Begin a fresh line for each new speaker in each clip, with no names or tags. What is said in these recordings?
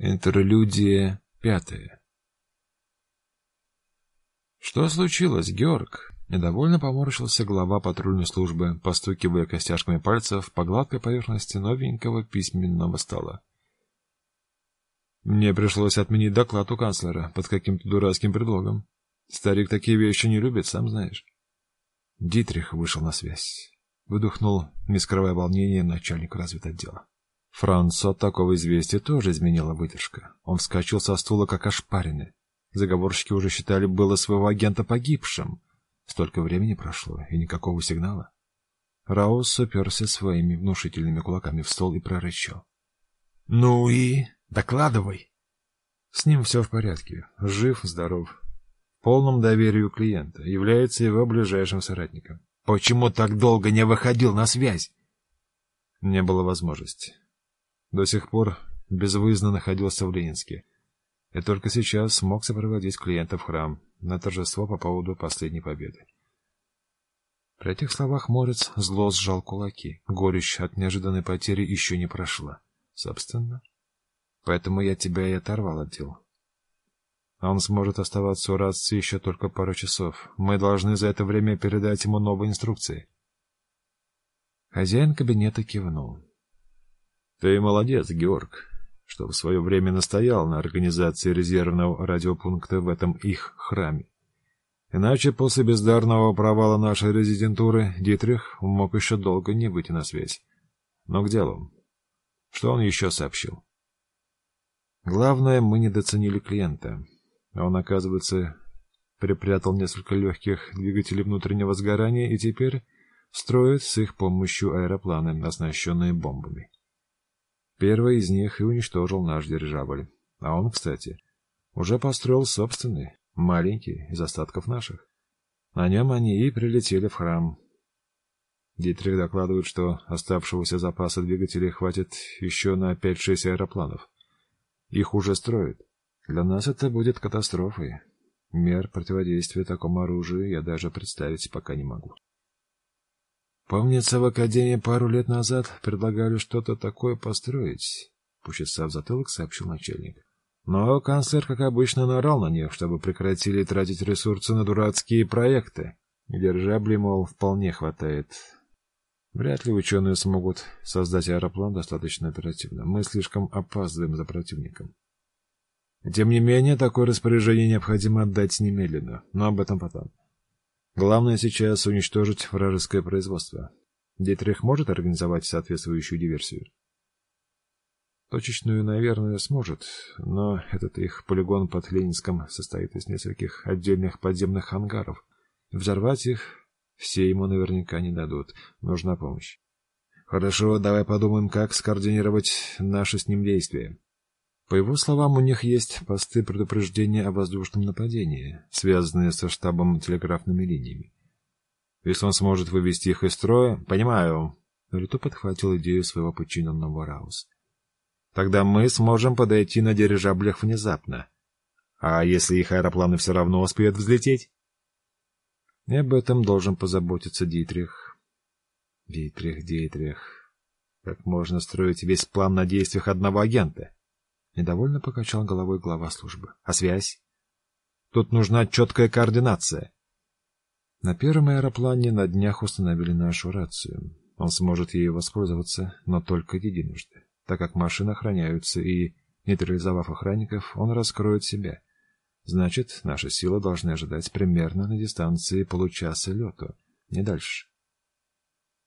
Интерлюдия пятая. Что случилось, Георг? Недовольно поморщился глава патрульной службы, постукивая костяшками пальцев по гладкой поверхности новенького письменного стола. Мне пришлось отменить доклад у канцлера под каким-то дурацким предлогом. Старик такие вещи не любит, сам знаешь. Дитрих вышел на связь. Выдохнул, не скрывая волнения, начальник разведотдела. Францу от такого известия тоже изменила выдержка. Он вскочил со стула, как ошпаренный. Заговорщики уже считали было своего агента погибшим. Столько времени прошло, и никакого сигнала. Раус уперся своими внушительными кулаками в стол и прорычал. — Ну и... докладывай. С ним все в порядке. Жив, здоров. В полном доверию клиента. Является его ближайшим соратником. — Почему так долго не выходил на связь? Не было возможности. До сих пор безвыездно находился в Ленинске. И только сейчас смог сопроводить клиента в храм на торжество по поводу последней победы. При этих словах Морец зло сжал кулаки. Горечь от неожиданной потери еще не прошла. Собственно, поэтому я тебя и оторвал от дел. Он сможет оставаться у рации еще только пару часов. Мы должны за это время передать ему новые инструкции. Хозяин кабинета кивнул. Ты молодец, Георг, что в свое время настоял на организации резервного радиопункта в этом их храме. Иначе после бездарного провала нашей резидентуры Дитрих мог еще долго не выйти на связь. Но к делу. Что он еще сообщил? Главное, мы недооценили клиента. Он, оказывается, припрятал несколько легких двигателей внутреннего сгорания и теперь строит с их помощью аэропланы, оснащенные бомбами. Первый из них и уничтожил наш дирижабль. А он, кстати, уже построил собственный, маленький, из остатков наших. На нем они и прилетели в храм. Дитрих докладывает, что оставшегося запаса двигателей хватит еще на 5-6 аэропланов. Их уже строят. Для нас это будет катастрофой. Мер противодействия такому оружию я даже представить пока не могу. Помнится, в Академии пару лет назад предлагали что-то такое построить, пучится в затылок, сообщил начальник. Но канцлер, как обычно, наорал на них, чтобы прекратили тратить ресурсы на дурацкие проекты. Дирижабли, мол, вполне хватает. Вряд ли ученые смогут создать аэроплан достаточно оперативно. Мы слишком опаздываем за противником. Тем не менее, такое распоряжение необходимо отдать немедленно, но об этом потом. Главное сейчас уничтожить вражеское производство. Дитрих может организовать соответствующую диверсию? Точечную, наверное, сможет, но этот их полигон под Ленинском состоит из нескольких отдельных подземных ангаров. Взорвать их все ему наверняка не дадут. Нужна помощь. Хорошо, давай подумаем, как скоординировать наши с ним действия. По его словам, у них есть посты предупреждения о воздушном нападении, связанные со штабом телеграфными линиями. Если он сможет вывести их из строя... Понимаю. Люту подхватил идею своего подчиненного Раус. Тогда мы сможем подойти на дирижаблях внезапно. А если их аэропланы все равно успеют взлететь? И об этом должен позаботиться Дитрих. Дитрих, Дитрих. Как можно строить весь план на действиях одного агента? — Недовольно покачал головой глава службы. А связь? Тут нужна четкая координация. На первом аэроплане на днях установили нашу рацию. Он сможет ею воспользоваться, но только единожды, так как машины охраняются, и, нейтрализовав охранников, он раскроет себя. Значит, наши силы должны ожидать примерно на дистанции получаса лету, не дальше.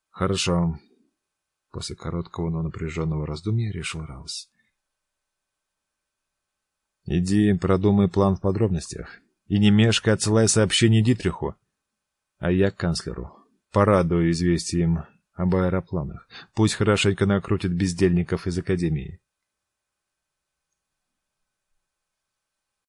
Хорошо. После короткого, но напряженного раздумья решил Раус. Иди продумай план в подробностях. И не мешкай, отсылай сообщение Дитриху. А я к канцлеру. Порадую известием об аэропланах. Пусть хорошенько накрутит бездельников из Академии.